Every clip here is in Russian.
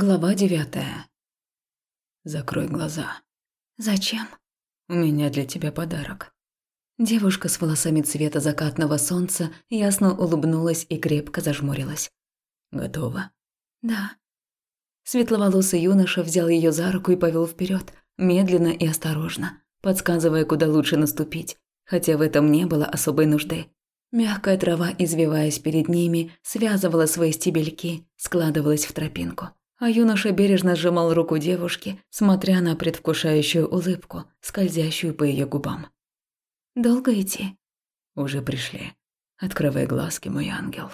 Глава девятая. Закрой глаза. Зачем? У меня для тебя подарок. Девушка с волосами цвета закатного солнца ясно улыбнулась и крепко зажмурилась. Готова? Да. Светловолосый юноша взял ее за руку и повел вперед, медленно и осторожно, подсказывая, куда лучше наступить, хотя в этом не было особой нужды. Мягкая трава, извиваясь перед ними, связывала свои стебельки, складывалась в тропинку а юноша бережно сжимал руку девушки, смотря на предвкушающую улыбку, скользящую по ее губам. «Долго идти?» «Уже пришли. Открывай глазки, мой ангел».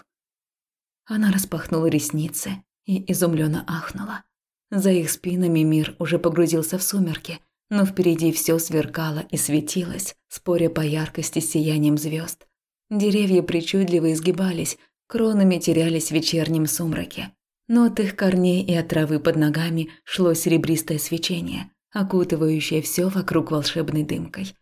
Она распахнула ресницы и изумленно ахнула. За их спинами мир уже погрузился в сумерки, но впереди все сверкало и светилось, споря по яркости с сиянием звезд. Деревья причудливо изгибались, кронами терялись в вечернем сумраке но от их корней и от травы под ногами шло серебристое свечение, окутывающее все вокруг волшебной дымкой.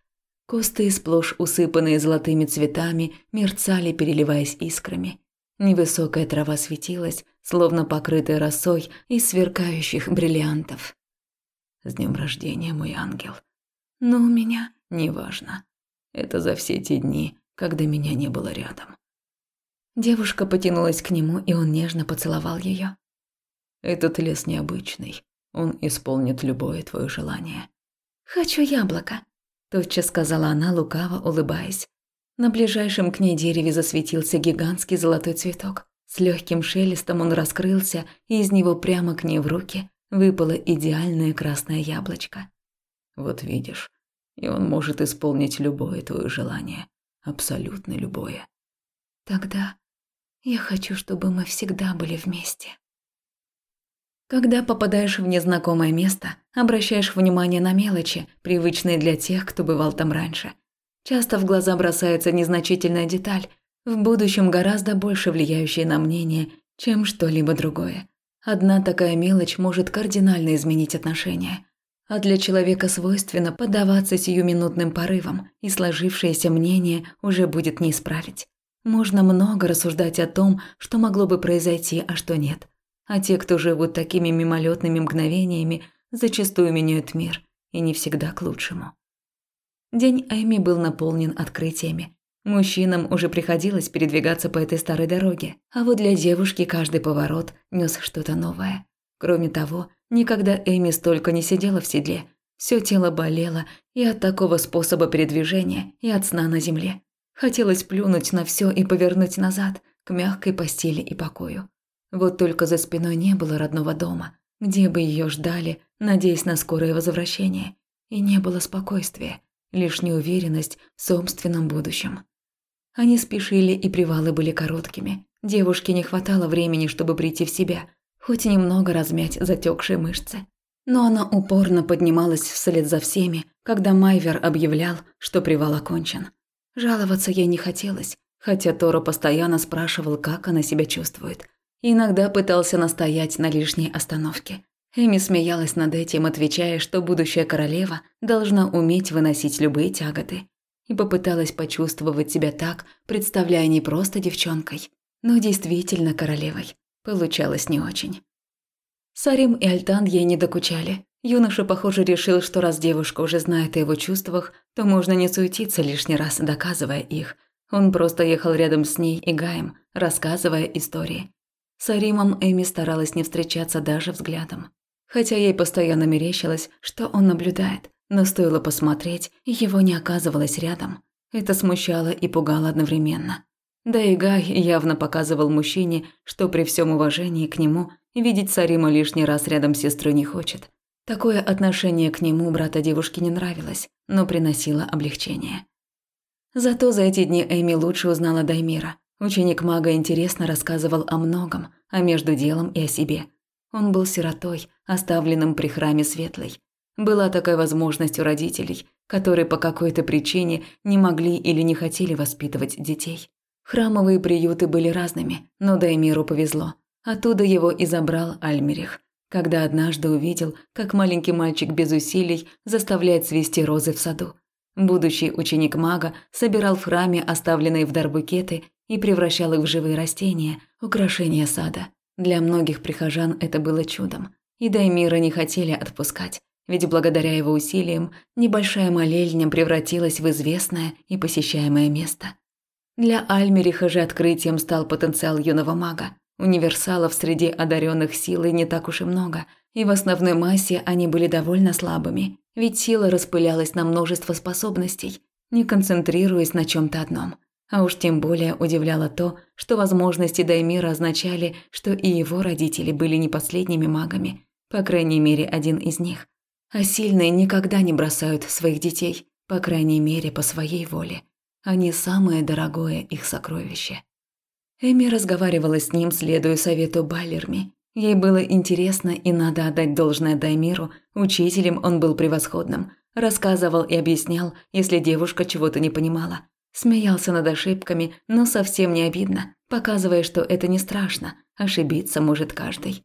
Кусты, сплошь усыпанные золотыми цветами, мерцали, переливаясь искрами. Невысокая трава светилась, словно покрытая росой из сверкающих бриллиантов. «С днем рождения, мой ангел!» «Но у меня...» «Неважно. Это за все те дни, когда меня не было рядом». Девушка потянулась к нему, и он нежно поцеловал ее. Этот лес необычный. Он исполнит любое твое желание. Хочу яблоко, тотчас сказала она, лукаво улыбаясь. На ближайшем к ней дереве засветился гигантский золотой цветок. С легким шелестом он раскрылся, и из него прямо к ней в руки выпало идеальное красное яблочко. Вот видишь, и он может исполнить любое твое желание, абсолютно любое. Тогда я хочу, чтобы мы всегда были вместе. Когда попадаешь в незнакомое место, обращаешь внимание на мелочи, привычные для тех, кто бывал там раньше. Часто в глаза бросается незначительная деталь, в будущем гораздо больше влияющая на мнение, чем что-либо другое. Одна такая мелочь может кардинально изменить отношения. А для человека свойственно поддаваться сиюминутным порывам, и сложившееся мнение уже будет не исправить. Можно много рассуждать о том, что могло бы произойти, а что нет. А те, кто живут такими мимолетными мгновениями, зачастую меняют мир, и не всегда к лучшему. День Эми был наполнен открытиями. Мужчинам уже приходилось передвигаться по этой старой дороге, а вот для девушки каждый поворот нес что-то новое. Кроме того, никогда Эми столько не сидела в седле. Все тело болело и от такого способа передвижения, и от сна на земле. Хотелось плюнуть на все и повернуть назад, к мягкой постели и покою. Вот только за спиной не было родного дома, где бы ее ждали, надеясь на скорое возвращение. И не было спокойствия, лишь неуверенность в собственном будущем. Они спешили, и привалы были короткими. Девушке не хватало времени, чтобы прийти в себя, хоть немного размять затекшие мышцы. Но она упорно поднималась вслед за всеми, когда Майвер объявлял, что привал окончен. Жаловаться ей не хотелось, хотя Торо постоянно спрашивал, как она себя чувствует. Иногда пытался настоять на лишней остановке. Эми смеялась над этим, отвечая, что будущая королева должна уметь выносить любые тяготы. И попыталась почувствовать себя так, представляя не просто девчонкой, но действительно королевой. Получалось не очень. Сарим и Альтан ей не докучали. Юноша, похоже, решил, что раз девушка уже знает о его чувствах, то можно не суетиться лишний раз, доказывая их. Он просто ехал рядом с ней и Гаем, рассказывая истории. С Аримом Эми старалась не встречаться даже взглядом. Хотя ей постоянно мерещилось, что он наблюдает, но стоило посмотреть, его не оказывалось рядом. Это смущало и пугало одновременно. Да и Гай явно показывал мужчине, что при всем уважении к нему видеть Сарима лишний раз рядом с сестрой не хочет. Такое отношение к нему брата девушки не нравилось, но приносило облегчение. Зато за эти дни Эми лучше узнала Даймира. Ученик мага интересно рассказывал о многом, а между делом и о себе. Он был сиротой, оставленным при храме Светлой. Была такая возможность у родителей, которые по какой-то причине не могли или не хотели воспитывать детей. Храмовые приюты были разными, но Даймиру повезло. Оттуда его и забрал Альмерих, когда однажды увидел, как маленький мальчик без усилий заставляет цвести розы в саду. Будущий ученик мага собирал в храме оставленные в дар букеты и превращал их в живые растения, украшения сада. Для многих прихожан это было чудом. И Даймира не хотели отпускать, ведь благодаря его усилиям небольшая молельня превратилась в известное и посещаемое место. Для Альмериха же открытием стал потенциал юного мага. Универсалов среди одаренных силой не так уж и много, и в основной массе они были довольно слабыми, ведь сила распылялась на множество способностей, не концентрируясь на чем то одном. А уж тем более удивляло то, что возможности Даймира означали, что и его родители были не последними магами, по крайней мере, один из них. А сильные никогда не бросают своих детей, по крайней мере, по своей воле. Они самое дорогое их сокровище. Эми разговаривала с ним, следуя совету Баллерми. Ей было интересно и надо отдать должное Даймиру, учителем он был превосходным. Рассказывал и объяснял, если девушка чего-то не понимала. Смеялся над ошибками, но совсем не обидно, показывая, что это не страшно, ошибиться может каждый.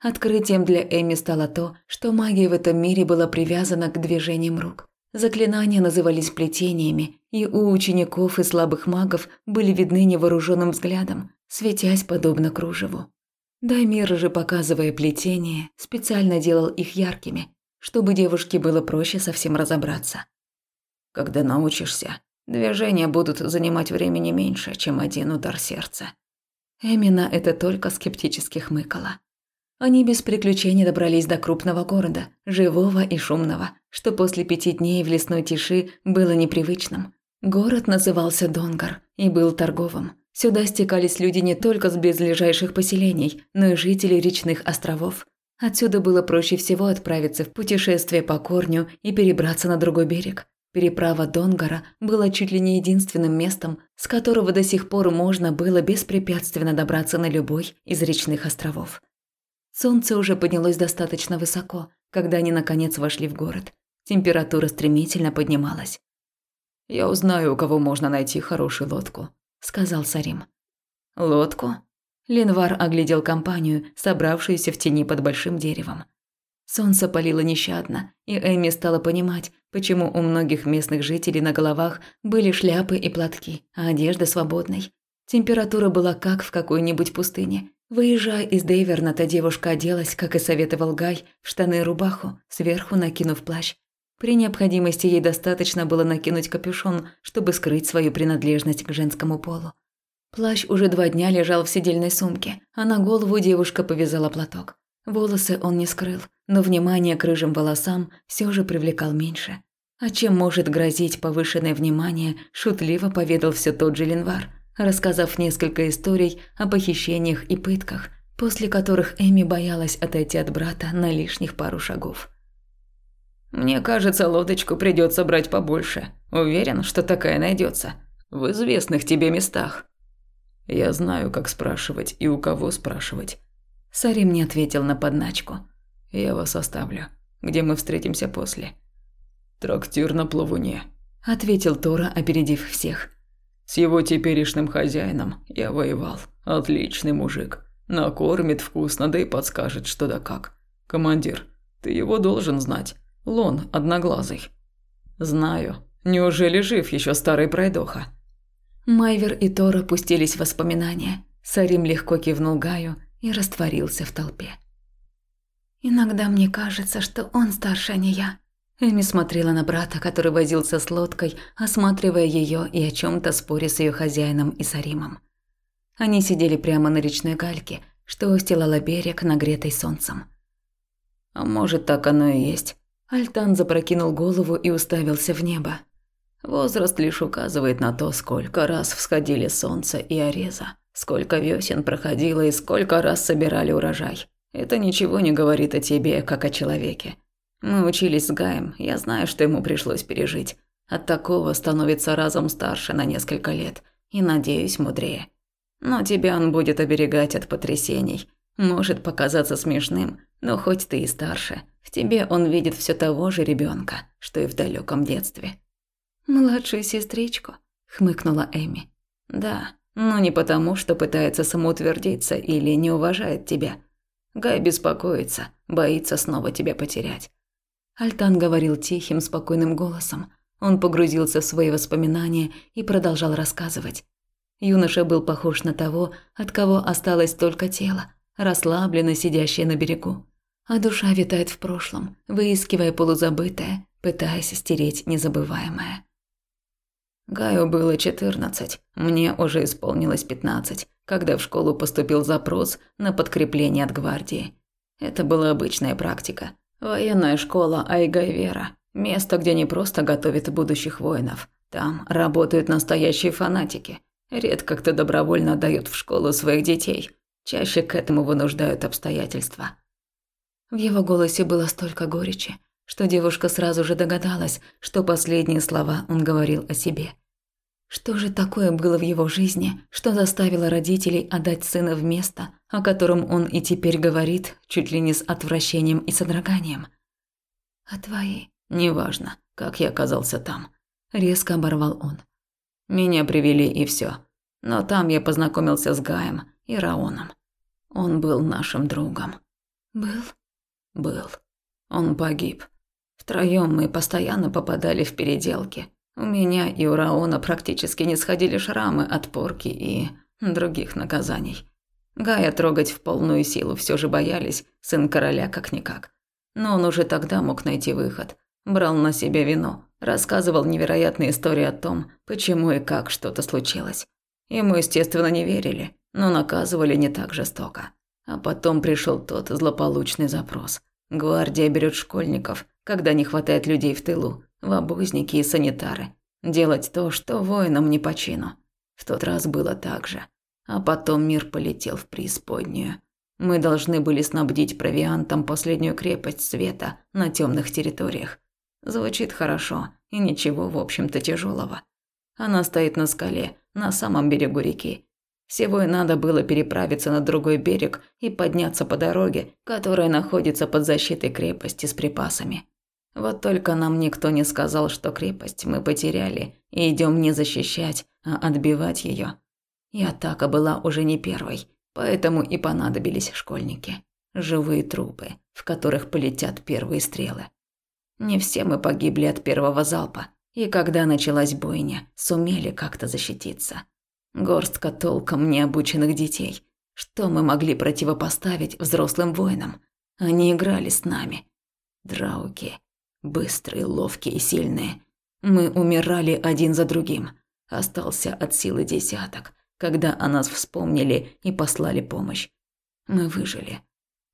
Открытием для Эми стало то, что магия в этом мире была привязана к движениям рук. Заклинания назывались плетениями, и у учеников и слабых магов были видны невооруженным взглядом, светясь подобно кружеву. Даймир же, показывая плетение, специально делал их яркими, чтобы девушке было проще совсем разобраться. Когда научишься, Движения будут занимать времени меньше, чем один удар сердца. Эмина это только скептически хмыкала. Они без приключений добрались до крупного города, живого и шумного, что после пяти дней в лесной тиши было непривычным. Город назывался Донгар и был торговым. Сюда стекались люди не только с близлежащих поселений, но и жители речных островов. Отсюда было проще всего отправиться в путешествие по корню и перебраться на другой берег. Переправа Донгара была чуть ли не единственным местом, с которого до сих пор можно было беспрепятственно добраться на любой из речных островов. Солнце уже поднялось достаточно высоко, когда они наконец вошли в город. Температура стремительно поднималась. «Я узнаю, у кого можно найти хорошую лодку», – сказал Сарим. «Лодку?» Ленвар оглядел компанию, собравшуюся в тени под большим деревом. Солнце палило нещадно, и Эми стала понимать, почему у многих местных жителей на головах были шляпы и платки, а одежда свободной. Температура была как в какой-нибудь пустыне. Выезжая из Дейверната, девушка оделась, как и советовал Гай, в штаны и рубаху, сверху накинув плащ. При необходимости ей достаточно было накинуть капюшон, чтобы скрыть свою принадлежность к женскому полу. Плащ уже два дня лежал в сидельной сумке, а на голову девушка повязала платок. Волосы он не скрыл, но внимание к рыжим волосам все же привлекал меньше. А чем может грозить повышенное внимание, шутливо поведал все тот же Ленвар, рассказав несколько историй о похищениях и пытках, после которых Эми боялась отойти от брата на лишних пару шагов. «Мне кажется, лодочку придется брать побольше. Уверен, что такая найдется. В известных тебе местах». «Я знаю, как спрашивать и у кого спрашивать», Сарим не ответил на подначку. «Я вас оставлю. Где мы встретимся после?» «Трактир на плавуне», – ответил Тора, опередив всех. «С его теперешним хозяином я воевал. Отличный мужик. Накормит вкусно, да и подскажет, что да как. Командир, ты его должен знать. Лон одноглазый». «Знаю. Неужели жив еще старый пройдоха?» Майвер и Тора пустились в воспоминания. Сарим легко кивнул Гаю – и растворился в толпе. «Иногда мне кажется, что он старше, а не я». Эми смотрела на брата, который возился с лодкой, осматривая ее и о чем то споря с ее хозяином и Саримом. Они сидели прямо на речной гальке, что устилала берег, нагретой солнцем. «А может, так оно и есть?» Альтан запрокинул голову и уставился в небо. Возраст лишь указывает на то, сколько раз всходили солнце и ореза. Сколько весен проходило и сколько раз собирали урожай. Это ничего не говорит о тебе, как о человеке. Мы учились с Гаем, я знаю, что ему пришлось пережить. От такого становится разом старше на несколько лет и, надеюсь, мудрее. Но тебя он будет оберегать от потрясений. Может показаться смешным, но хоть ты и старше, в тебе он видит все того же ребенка, что и в далеком детстве. «Младшую сестричку», – хмыкнула Эми. «Да, но не потому, что пытается самоутвердиться или не уважает тебя. Гай беспокоится, боится снова тебя потерять. Альтан говорил тихим, спокойным голосом. Он погрузился в свои воспоминания и продолжал рассказывать. Юноша был похож на того, от кого осталось только тело. расслабленно сидящая на берегу. А душа витает в прошлом, выискивая полузабытое, пытаясь стереть незабываемое. Гаю было 14, мне уже исполнилось 15, когда в школу поступил запрос на подкрепление от гвардии. Это была обычная практика. Военная школа Айгайвера – место, где не просто готовят будущих воинов. Там работают настоящие фанатики. Редко кто добровольно отдает в школу своих детей. Чаще к этому вынуждают обстоятельства. В его голосе было столько горечи, что девушка сразу же догадалась, что последние слова он говорил о себе. Что же такое было в его жизни, что заставило родителей отдать сына в место, о котором он и теперь говорит, чуть ли не с отвращением и содроганием? «А твои?» «Неважно, как я оказался там», – резко оборвал он. «Меня привели и все. Но там я познакомился с Гаем и Раоном. Он был нашим другом». «Был?» «Был. Он погиб. Втроем мы постоянно попадали в переделки. У меня и у Раона практически не сходили шрамы от порки и других наказаний. Гая трогать в полную силу все же боялись, сын короля как-никак. Но он уже тогда мог найти выход. Брал на себя вину, рассказывал невероятные истории о том, почему и как что-то случилось. Ему, естественно, не верили, но наказывали не так жестоко. А потом пришел тот злополучный запрос. Гвардия берет школьников, когда не хватает людей в тылу, в обозники и санитары. Делать то, что воинам не по чину. В тот раз было так же. А потом мир полетел в преисподнюю. Мы должны были снабдить провиантом последнюю крепость света на темных территориях. Звучит хорошо и ничего, в общем-то, тяжелого. Она стоит на скале, на самом берегу реки. Всего и надо было переправиться на другой берег и подняться по дороге, которая находится под защитой крепости с припасами. Вот только нам никто не сказал, что крепость мы потеряли и идем не защищать, а отбивать ее. И атака была уже не первой, поэтому и понадобились школьники. Живые трупы, в которых полетят первые стрелы. Не все мы погибли от первого залпа, и когда началась бойня, сумели как-то защититься. Горстка толком необученных детей. Что мы могли противопоставить взрослым воинам? Они играли с нами. Драуки. Быстрые, ловкие и сильные. Мы умирали один за другим. Остался от силы десяток, когда о нас вспомнили и послали помощь. Мы выжили.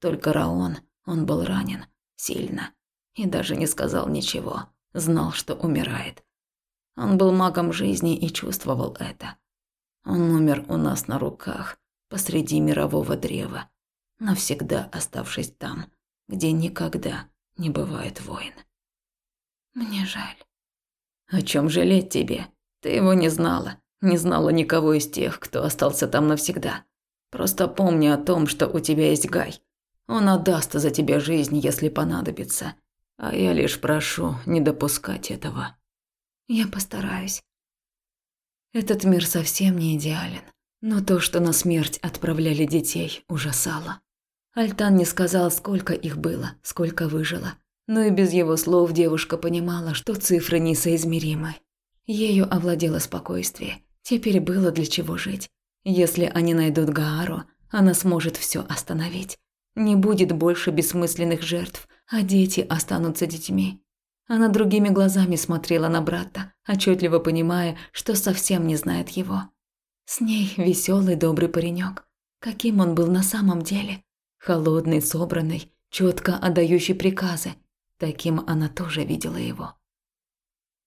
Только Раон, он был ранен. Сильно. И даже не сказал ничего. Знал, что умирает. Он был магом жизни и чувствовал это. Он умер у нас на руках, посреди мирового древа, навсегда оставшись там, где никогда не бывает войн. Мне жаль. О чем жалеть тебе? Ты его не знала, не знала никого из тех, кто остался там навсегда. Просто помни о том, что у тебя есть Гай. Он отдаст за тебя жизнь, если понадобится. А я лишь прошу не допускать этого. Я постараюсь. Этот мир совсем не идеален, но то, что на смерть отправляли детей, ужасало. Альтан не сказал, сколько их было, сколько выжило, но и без его слов девушка понимала, что цифры несоизмеримы. Ею овладело спокойствие, теперь было для чего жить. Если они найдут Гаару, она сможет все остановить. Не будет больше бессмысленных жертв, а дети останутся детьми. Она другими глазами смотрела на брата, отчетливо понимая, что совсем не знает его. С ней веселый, добрый паренек. Каким он был на самом деле? Холодный, собранный, четко отдающий приказы. Таким она тоже видела его.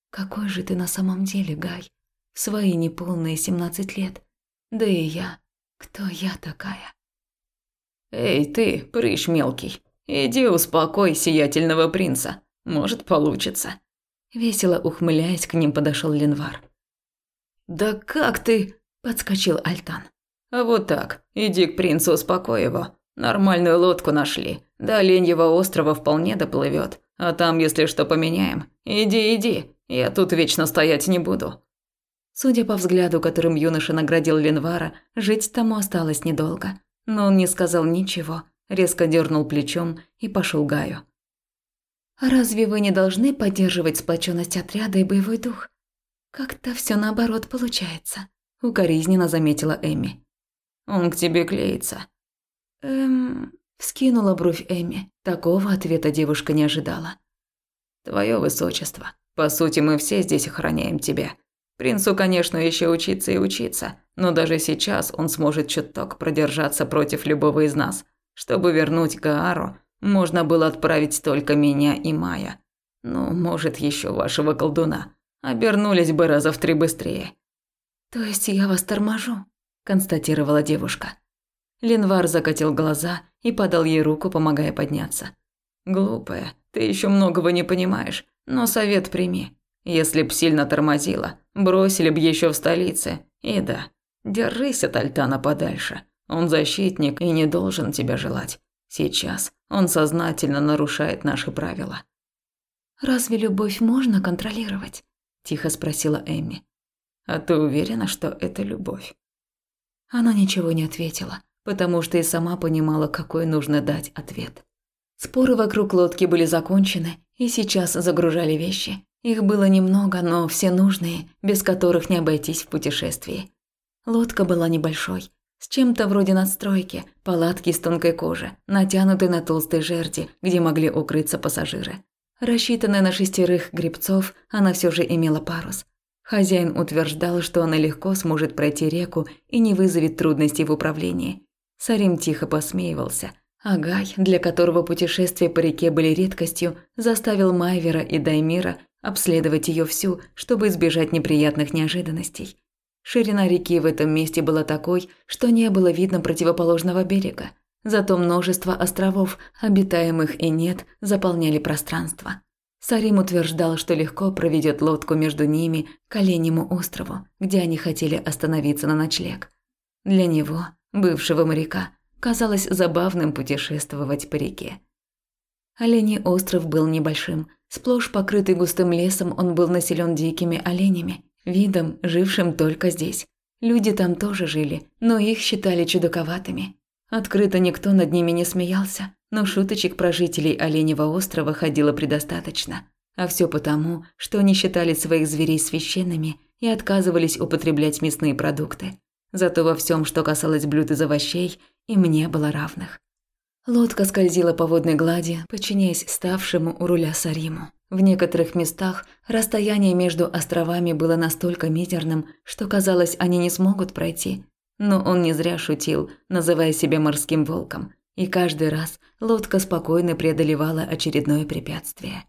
Какой же ты на самом деле, Гай? Свои неполные семнадцать лет. Да и я. Кто я такая? Эй, ты, прыщ мелкий, иди успокой сиятельного принца. Может, получится. Весело ухмыляясь, к ним подошел Ленвар. «Да как ты?» – подскочил Альтан. «А вот так. Иди к принцу, успокой его. Нормальную лодку нашли. До Оленьего острова вполне доплывет. А там, если что, поменяем. Иди, иди. Я тут вечно стоять не буду». Судя по взгляду, которым юноша наградил Ленвара, жить тому осталось недолго. Но он не сказал ничего, резко дернул плечом и пошел Гаю. Разве вы не должны поддерживать сплоченность отряда и боевой дух? Как-то все наоборот получается, укоризненно заметила Эми. Он к тебе клеится. Эм... Вскинула бровь Эми. Такого ответа девушка не ожидала. «Твое высочество, по сути, мы все здесь охраняем тебя. Принцу, конечно, еще учиться и учиться, но даже сейчас он сможет чуток продержаться против любого из нас. Чтобы вернуть Гаару, можно было отправить только меня и Майя. Ну, может, еще вашего колдуна. Обернулись бы раза в три быстрее. То есть я вас торможу, констатировала девушка. Ленвар закатил глаза и подал ей руку, помогая подняться. Глупая, ты еще многого не понимаешь, но совет прими. Если б сильно тормозила, бросили б еще в столице. И да, держись от Альтана подальше. Он защитник и не должен тебя желать. Сейчас он сознательно нарушает наши правила. «Разве любовь можно контролировать?» – тихо спросила Эми. «А ты уверена, что это любовь?» Она ничего не ответила, потому что и сама понимала, какой нужно дать ответ. Споры вокруг лодки были закончены, и сейчас загружали вещи. Их было немного, но все нужные, без которых не обойтись в путешествии. Лодка была небольшой, с чем-то вроде надстройки, палатки из тонкой кожи, натянутой на толстой жерди, где могли укрыться пассажиры. Рассчитанная на шестерых гребцов, она все же имела парус. Хозяин утверждал, что она легко сможет пройти реку и не вызовет трудностей в управлении. Сарим тихо посмеивался – Агай, для которого путешествия по реке были редкостью, заставил Майвера и Даймира обследовать ее всю, чтобы избежать неприятных неожиданностей. Ширина реки в этом месте была такой, что не было видно противоположного берега. Зато множество островов, обитаемых и нет, заполняли пространство. Сарим утверждал, что легко проведет лодку между ними к Оленьему острову, где они хотели остановиться на ночлег. Для него, бывшего моряка, казалось забавным путешествовать по реке. Оленей остров был небольшим. Сплошь покрытый густым лесом, он был населен дикими оленями, видом, жившим только здесь. Люди там тоже жили, но их считали чудаковатыми. Открыто никто над ними не смеялся, но шуточек про жителей Оленевого острова ходило предостаточно. А все потому, что они считали своих зверей священными и отказывались употреблять мясные продукты. Зато во всем, что касалось блюд из овощей, им не было равных. Лодка скользила по водной глади, подчиняясь ставшему у руля Сариму. В некоторых местах расстояние между островами было настолько мизерным, что казалось, они не смогут пройти. Но он не зря шутил, называя себя морским волком, и каждый раз лодка спокойно преодолевала очередное препятствие.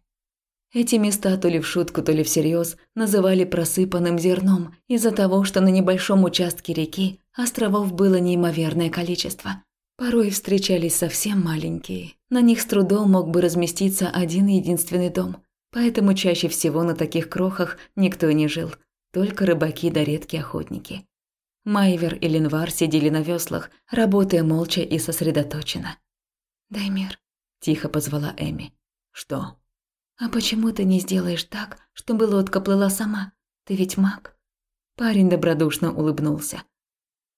Эти места то ли в шутку, то ли всерьез называли просыпанным зерном из-за того, что на небольшом участке реки островов было неимоверное количество. Порой встречались совсем маленькие. На них с трудом мог бы разместиться один единственный дом. Поэтому чаще всего на таких крохах никто не жил, только рыбаки да редкие охотники. Майвер и Ленвар сидели на веслах, работая молча и сосредоточенно. «Даймир», – тихо позвала Эми. «Что?» «А почему ты не сделаешь так, чтобы лодка плыла сама? Ты ведь маг?» Парень добродушно улыбнулся.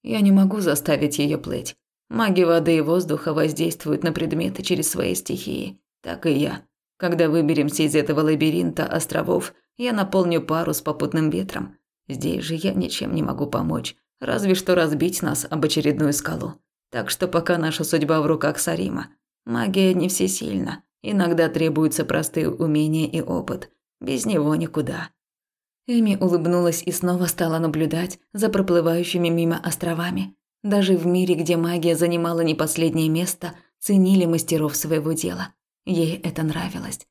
«Я не могу заставить ее плыть. Маги воды и воздуха воздействуют на предметы через свои стихии. Так и я. Когда выберемся из этого лабиринта островов, я наполню парус попутным ветром. Здесь же я ничем не могу помочь, разве что разбить нас об очередную скалу. Так что пока наша судьба в руках Сарима. Магия не всесильна, иногда требуются простые умения и опыт. Без него никуда. Эми улыбнулась и снова стала наблюдать за проплывающими мимо островами. Даже в мире, где магия занимала не последнее место, ценили мастеров своего дела. Ей это нравилось.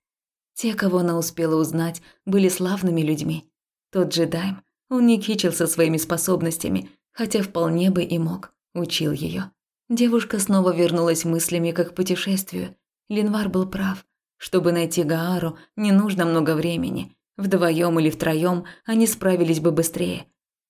Те, кого она успела узнать, были славными людьми. Тот же Дайм, он не кичился своими способностями, хотя вполне бы и мог, учил ее. Девушка снова вернулась мыслями как к путешествию. Линвар был прав. Чтобы найти Гаару, не нужно много времени. Вдвоем или втроем они справились бы быстрее.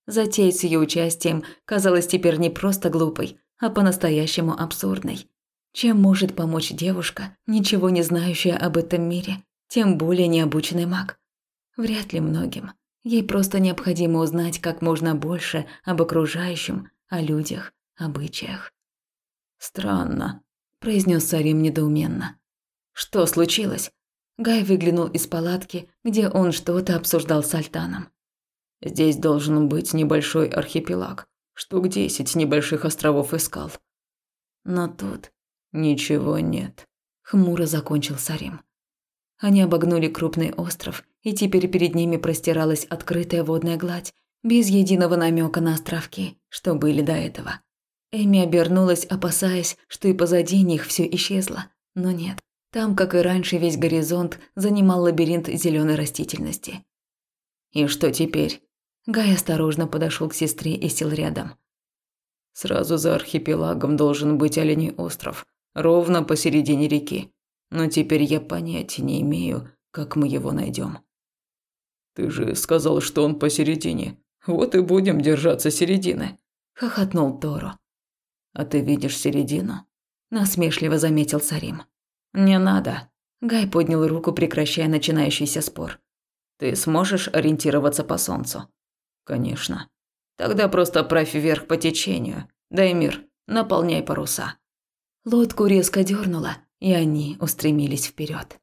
Затея с ее участием казалась теперь не просто глупой, а по-настоящему абсурдной. Чем может помочь девушка, ничего не знающая об этом мире, тем более необученный маг? Вряд ли многим. Ей просто необходимо узнать как можно больше об окружающем, о людях, обычаях. «Странно», – произнес Сарим недоуменно. «Что случилось?» Гай выглянул из палатки, где он что-то обсуждал с Альтаном. «Здесь должен быть небольшой архипелаг, штук десять небольших островов и скал. Но тут Ничего нет. Хмуро закончил Сарим. Они обогнули крупный остров, и теперь перед ними простиралась открытая водная гладь, без единого намека на островки, что были до этого. Эми обернулась, опасаясь, что и позади них все исчезло, но нет. Там, как и раньше, весь горизонт занимал лабиринт зеленой растительности. И что теперь? Гай осторожно подошел к сестре и сел рядом. Сразу за архипелагом должен быть Оленей остров, ровно посередине реки. Но теперь я понятия не имею, как мы его найдем. Ты же сказал, что он посередине. Вот и будем держаться середины, хохотнул Торо. А ты видишь середину? насмешливо заметил Сарим. Не надо. Гай поднял руку, прекращая начинающийся спор. Ты сможешь ориентироваться по солнцу? Конечно. Тогда просто правь вверх по течению. Дай мир, наполняй паруса. Лодку резко дернула, и они устремились вперед.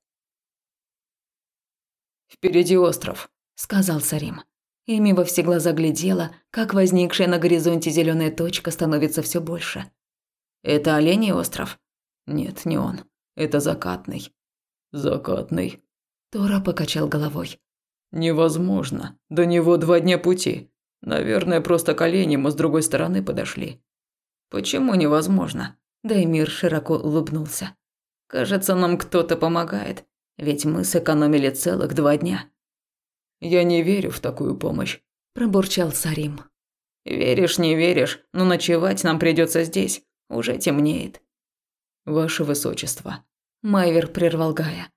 Впереди остров, сказал Сарим. Эми во все глаза глядела, как возникшая на горизонте зеленая точка становится все больше. Это Оленей остров? Нет, не он. Это закатный. Закатный. Тора покачал головой. Невозможно. До него два дня пути. Наверное, просто к оленям с другой стороны подошли. Почему невозможно? Даймир широко улыбнулся. Кажется, нам кто-то помогает, ведь мы сэкономили целых два дня. Я не верю в такую помощь, пробурчал Сарим. Веришь, не веришь, но ночевать нам придется здесь. Уже темнеет. Ваше высочество, Майвер прервал Гая.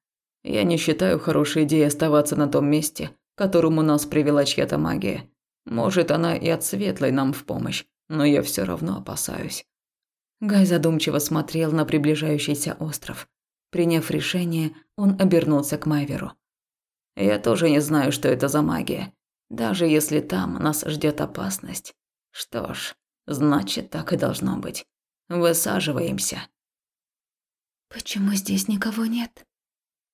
Я не считаю хорошей идеей оставаться на том месте, к которому нас привела чья-то магия. Может, она и от светлой нам в помощь, но я все равно опасаюсь. Гай задумчиво смотрел на приближающийся остров. Приняв решение, он обернулся к Майверу. Я тоже не знаю, что это за магия. Даже если там нас ждет опасность. Что ж, значит, так и должно быть. Высаживаемся. Почему здесь никого нет?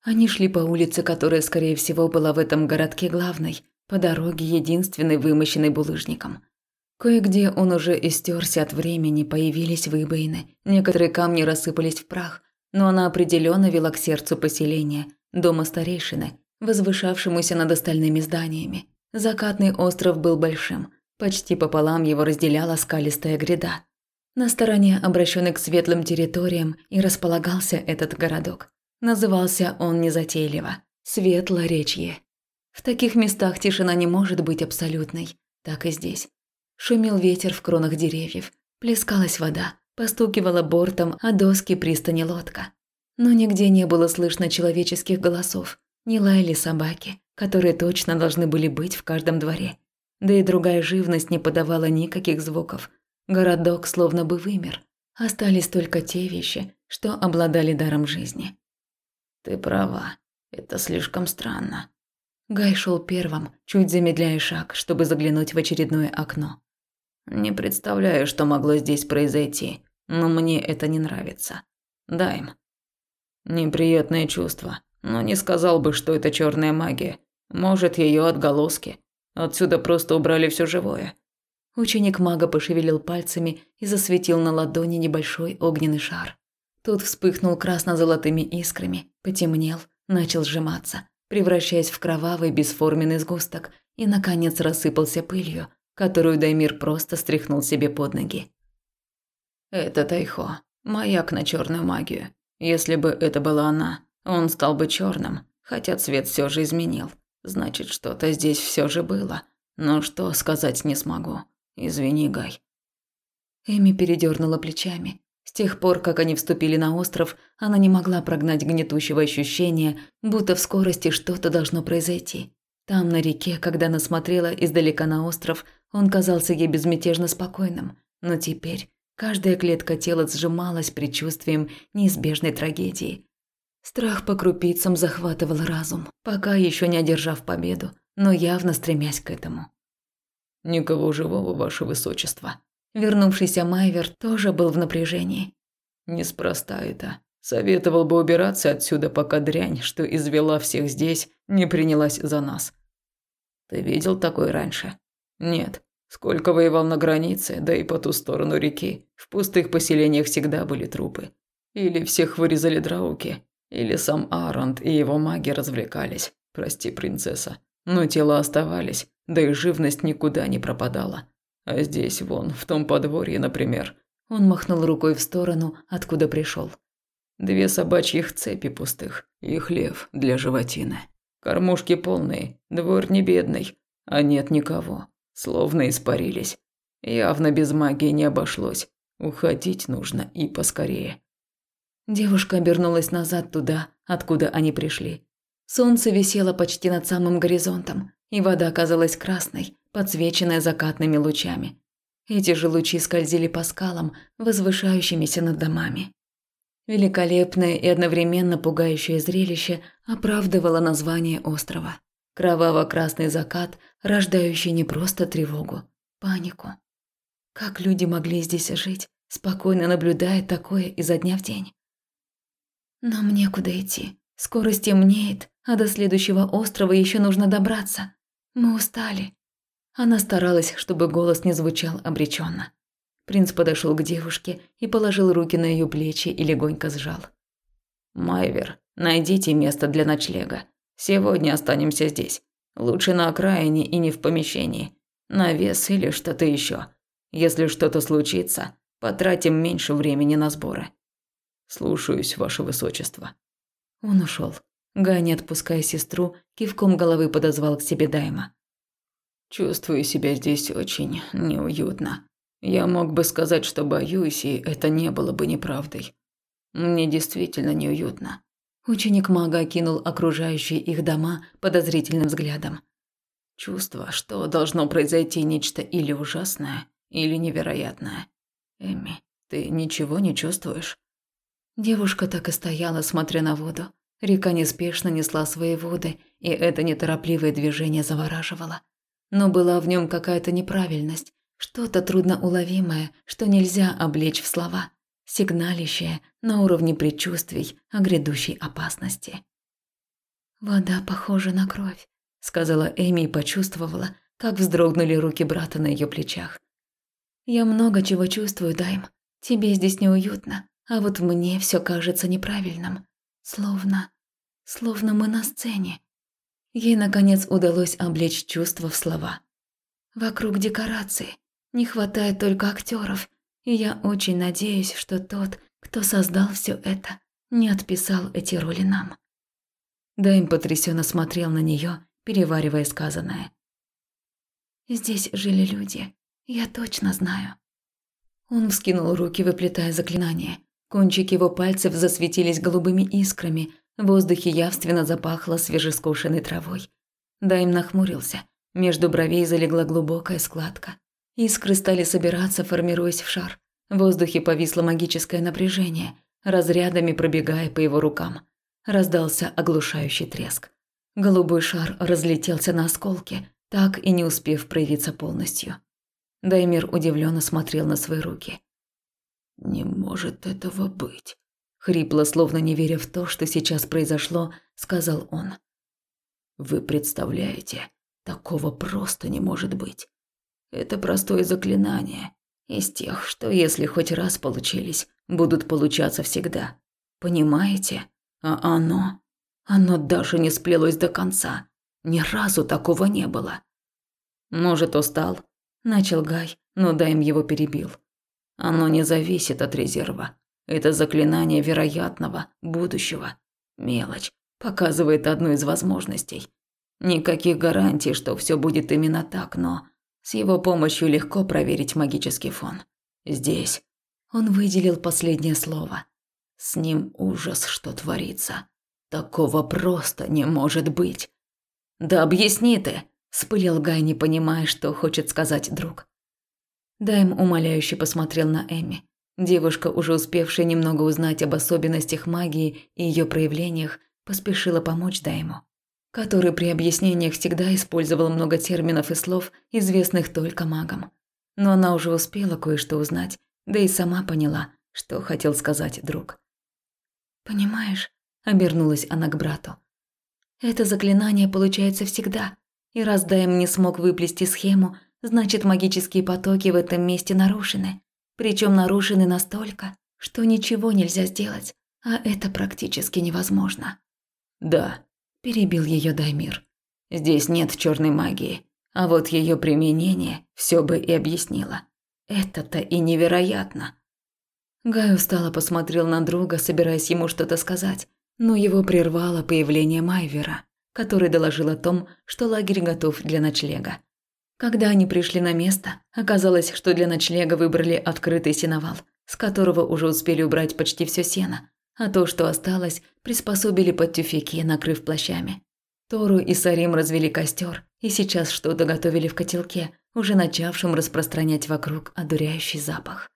Они шли по улице, которая, скорее всего, была в этом городке главной, по дороге единственной вымощенной булыжником. Кое-где он уже истерся от времени, появились выбоины, некоторые камни рассыпались в прах, но она определенно вела к сердцу поселения, дома старейшины, возвышавшемуся над остальными зданиями. Закатный остров был большим, почти пополам его разделяла скалистая гряда. На стороне, обращенной к светлым территориям, и располагался этот городок. Назывался он незатейливо – Светлоречье. В таких местах тишина не может быть абсолютной, так и здесь. Шумел ветер в кронах деревьев, плескалась вода, постукивала бортом о доски пристани лодка. Но нигде не было слышно человеческих голосов, не лаяли собаки, которые точно должны были быть в каждом дворе. Да и другая живность не подавала никаких звуков. Городок словно бы вымер. Остались только те вещи, что обладали даром жизни. «Ты права, это слишком странно». Гай шел первым, чуть замедляя шаг, чтобы заглянуть в очередное окно. Не представляю, что могло здесь произойти, но мне это не нравится. Дайм. Неприятное чувство, но не сказал бы, что это черная магия. Может, ее отголоски. Отсюда просто убрали все живое. Ученик мага пошевелил пальцами и засветил на ладони небольшой огненный шар. Тот вспыхнул красно-золотыми искрами, потемнел, начал сжиматься, превращаясь в кровавый бесформенный сгусток и, наконец, рассыпался пылью, которую Даймир просто стряхнул себе под ноги. «Это Тайхо, маяк на черную магию. Если бы это была она, он стал бы черным, хотя цвет все же изменил. Значит, что-то здесь все же было. Но что сказать не смогу. Извини, Гай». Эми передернула плечами. С тех пор, как они вступили на остров, она не могла прогнать гнетущего ощущения, будто в скорости что-то должно произойти. Там, на реке, когда она смотрела издалека на остров, он казался ей безмятежно спокойным, но теперь каждая клетка тела сжималась предчувствием неизбежной трагедии. Страх по крупицам захватывал разум, пока еще не одержав победу, но явно стремясь к этому. «Никого живого, ваше высочество». Вернувшийся Майвер тоже был в напряжении. «Неспроста это. Советовал бы убираться отсюда, пока дрянь, что извела всех здесь, не принялась за нас. Ты видел такой раньше? Нет. Сколько воевал на границе, да и по ту сторону реки, в пустых поселениях всегда были трупы. Или всех вырезали драуки, или сам Аронт и его маги развлекались. Прости, принцесса. Но тела оставались, да и живность никуда не пропадала. А здесь, вон, в том подворье, например. Он махнул рукой в сторону, откуда пришел. Две собачьих цепи пустых и хлев для животины. Кормушки полные, двор не бедный, а нет никого. Словно испарились. Явно без магии не обошлось. Уходить нужно и поскорее. Девушка обернулась назад туда, откуда они пришли. Солнце висело почти над самым горизонтом, и вода казалась красной, подсвеченная закатными лучами. Эти же лучи скользили по скалам, возвышающимися над домами. Великолепное и одновременно пугающее зрелище оправдывало название острова. Кроваво-красный закат, рождающий не просто тревогу, панику. Как люди могли здесь жить, спокойно наблюдая такое изо дня в день? Нам некуда идти. Скоро стемнеет, а до следующего острова еще нужно добраться. Мы устали. Она старалась, чтобы голос не звучал обреченно. Принц подошел к девушке и положил руки на ее плечи и легонько сжал. «Майвер, найдите место для ночлега. Сегодня останемся здесь. Лучше на окраине и не в помещении. Навес или что-то еще. Если что-то случится, потратим меньше времени на сборы. Слушаюсь, ваше высочество. Он ушел. Гай, не отпуская сестру, кивком головы подозвал к себе Дайма. Чувствую себя здесь очень неуютно. Я мог бы сказать, что боюсь, и это не было бы неправдой. Мне действительно неуютно. Ученик мага окинул окружающие их дома подозрительным взглядом. Чувство, что должно произойти нечто или ужасное, или невероятное. Эми, ты ничего не чувствуешь? Девушка так и стояла, смотря на воду. Река неспешно несла свои воды, и это неторопливое движение завораживало. Но была в нем какая-то неправильность, что-то трудноуловимое, что нельзя облечь в слова, сигналищее на уровне предчувствий о грядущей опасности. «Вода похожа на кровь», – сказала Эми и почувствовала, как вздрогнули руки брата на ее плечах. «Я много чего чувствую, Дайм. Тебе здесь неуютно, а вот мне все кажется неправильным. Словно... словно мы на сцене». Ей, наконец, удалось облечь чувства в слова. «Вокруг декорации. Не хватает только актеров, и я очень надеюсь, что тот, кто создал все это, не отписал эти роли нам». Дайм потрясенно смотрел на нее, переваривая сказанное. «Здесь жили люди, я точно знаю». Он вскинул руки, выплетая заклинание. Кончики его пальцев засветились голубыми искрами, в воздухе явственно запахло свежескошенной травой. Дайм нахмурился. Между бровей залегла глубокая складка. Искры стали собираться, формируясь в шар. В воздухе повисло магическое напряжение, разрядами пробегая по его рукам. Раздался оглушающий треск. Голубой шар разлетелся на осколки, так и не успев проявиться полностью. Даймир удивленно смотрел на свои руки. «Не может этого быть», – хрипло, словно не веря в то, что сейчас произошло, сказал он. «Вы представляете, такого просто не может быть. Это простое заклинание, из тех, что если хоть раз получились, будут получаться всегда. Понимаете? А оно... Оно даже не сплелось до конца. Ни разу такого не было. Может, устал? Начал Гай, но Дайм его перебил. Оно не зависит от резерва. Это заклинание вероятного, будущего. Мелочь. Показывает одну из возможностей. Никаких гарантий, что все будет именно так, но с его помощью легко проверить магический фон. Здесь он выделил последнее слово. С ним ужас, что творится. Такого просто не может быть. Да объясни ты, Спылил Гай, не понимая, что хочет сказать друг. Дайм умоляюще посмотрел на Эми. Девушка, уже успевшая немного узнать об особенностях магии и ее проявлениях, поспешила помочь Дайму, который при объяснениях всегда использовал много терминов и слов, известных только магам. Но она уже успела кое-что узнать, да и сама поняла, что хотел сказать друг. «Понимаешь», – обернулась она к брату, – «это заклинание получается всегда, и раз Дайм не смог выплести схему, значит магические потоки в этом месте нарушены. Причем нарушены настолько, что ничего нельзя сделать, а это практически невозможно. Да, перебил ее Даймир. Здесь нет черной магии, а вот ее применение все бы и объяснило. Это-то и невероятно. Гай устало посмотрел на друга, собираясь ему что-то сказать, но его прервало появление Майвера, который доложил о том, что лагерь готов для ночлега. Когда они пришли на место, оказалось, что для ночлега выбрали открытый сеновал, с которого уже успели убрать почти все сено, а то, что осталось, приспособили под тюфяки, накрыв плащами. Тору и Сарим развели костер и сейчас что-то готовили в котелке, уже начавшем распространять вокруг одуряющий запах.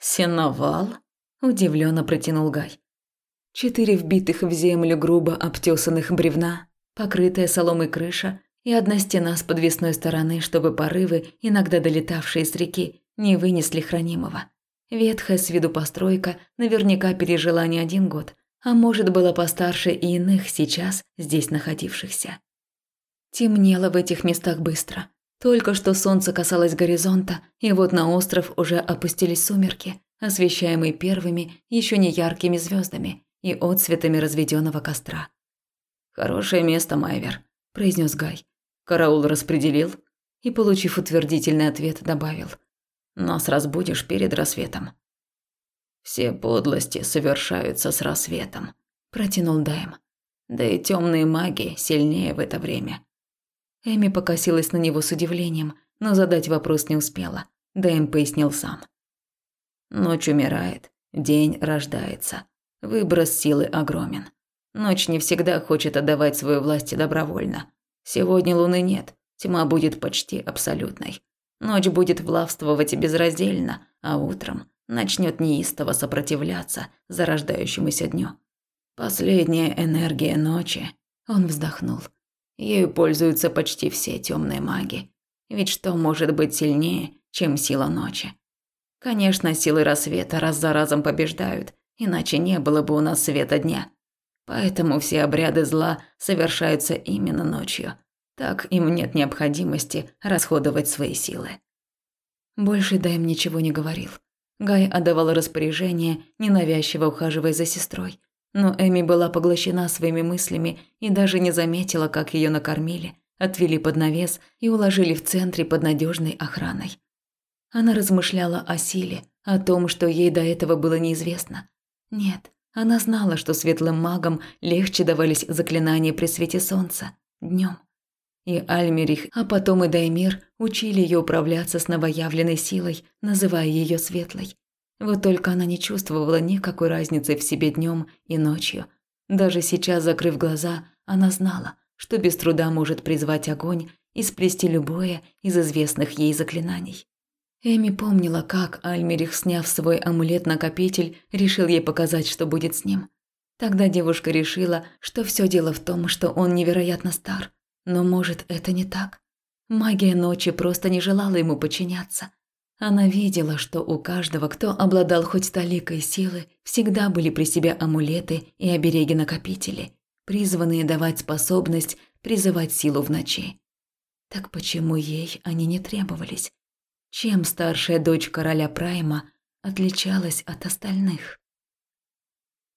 «Сеновал?» – удивленно протянул Гай. Четыре вбитых в землю грубо обтесанных бревна, покрытая соломой крыша и одна стена с подвесной стороны, чтобы порывы, иногда долетавшие с реки, не вынесли хранимого. Ветхая с виду постройка наверняка пережила не один год, а может, была постарше и иных сейчас здесь находившихся. Темнело в этих местах быстро. Только что солнце касалось горизонта, и вот на остров уже опустились сумерки, освещаемые первыми, еще не яркими звездами и отцветами разведенного костра. «Хорошее место, Майвер», – произнес Гай. Караул распределил и, получив утвердительный ответ, добавил. «Нас разбудишь перед рассветом». «Все подлости совершаются с рассветом», – протянул Дайм. «Да и темные маги сильнее в это время». Эми покосилась на него с удивлением, но задать вопрос не успела. Дайм пояснил сам. Ночь умирает, день рождается. Выброс силы огромен. Ночь не всегда хочет отдавать свою власть добровольно. Сегодня луны нет, тьма будет почти абсолютной. Ночь будет властвовать безраздельно, а утром начнет неистово сопротивляться зарождающемуся дню. Последняя энергия ночи, он вздохнул. Ею пользуются почти все темные маги. Ведь что может быть сильнее, чем сила ночи? Конечно, силы рассвета раз за разом побеждают, иначе не было бы у нас света дня. Поэтому все обряды зла совершаются именно ночью. Так им нет необходимости расходовать свои силы. Больше Дайм ничего не говорил. Гай отдавал распоряжение, ненавязчиво ухаживая за сестрой. Но Эми была поглощена своими мыслями и даже не заметила, как ее накормили, отвели под навес и уложили в центре под надежной охраной. Она размышляла о силе, о том, что ей до этого было неизвестно. Нет, она знала, что светлым магам легче давались заклинания при свете солнца, днем. И Альмерих, а потом и Даймир учили ее управляться с новоявленной силой, называя ее светлой. Вот только она не чувствовала никакой разницы в себе днем и ночью. Даже сейчас, закрыв глаза, она знала, что без труда может призвать огонь и сплести любое из известных ей заклинаний. Эми помнила, как Альмерих, сняв свой амулет-накопитель, решил ей показать, что будет с ним. Тогда девушка решила, что все дело в том, что он невероятно стар. Но может, это не так? Магия ночи просто не желала ему подчиняться. Она видела, что у каждого, кто обладал хоть толикой силы, всегда были при себе амулеты и обереги-накопители, призванные давать способность призывать силу в ночи. Так почему ей они не требовались? Чем старшая дочь короля Прайма отличалась от остальных?